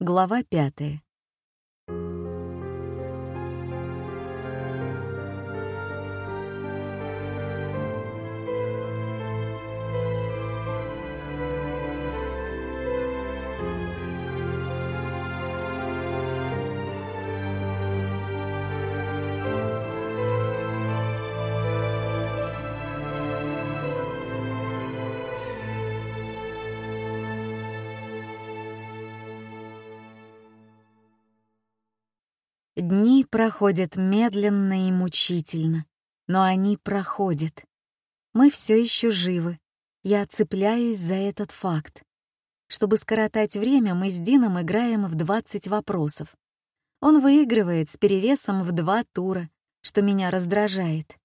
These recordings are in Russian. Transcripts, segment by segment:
Глава пятая. Дни проходят медленно и мучительно, но они проходят. Мы все еще живы. Я цепляюсь за этот факт. Чтобы скоротать время, мы с Дином играем в 20 вопросов. Он выигрывает с перевесом в два тура, что меня раздражает.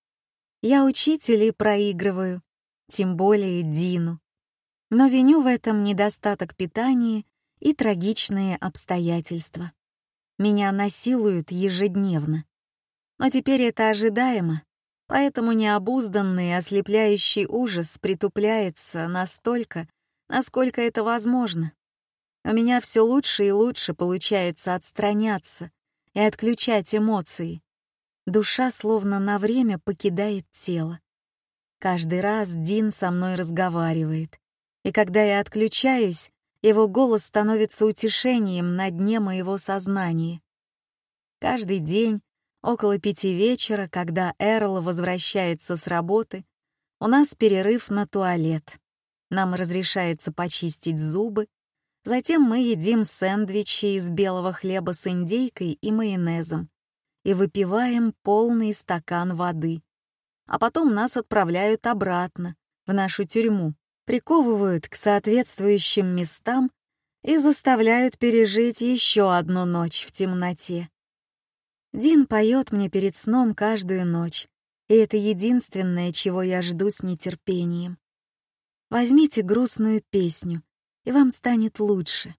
Я учитель и проигрываю, тем более Дину. Но виню в этом недостаток питания и трагичные обстоятельства. Меня насилуют ежедневно. Но теперь это ожидаемо, поэтому необузданный ослепляющий ужас притупляется настолько, насколько это возможно. У меня все лучше и лучше получается отстраняться и отключать эмоции. Душа словно на время покидает тело. Каждый раз Дин со мной разговаривает, и когда я отключаюсь, его голос становится утешением на дне моего сознания. Каждый день, около пяти вечера, когда Эрл возвращается с работы, у нас перерыв на туалет. Нам разрешается почистить зубы, затем мы едим сэндвичи из белого хлеба с индейкой и майонезом и выпиваем полный стакан воды. А потом нас отправляют обратно, в нашу тюрьму, приковывают к соответствующим местам и заставляют пережить еще одну ночь в темноте. Дин поет мне перед сном каждую ночь, и это единственное, чего я жду с нетерпением. Возьмите грустную песню, и вам станет лучше.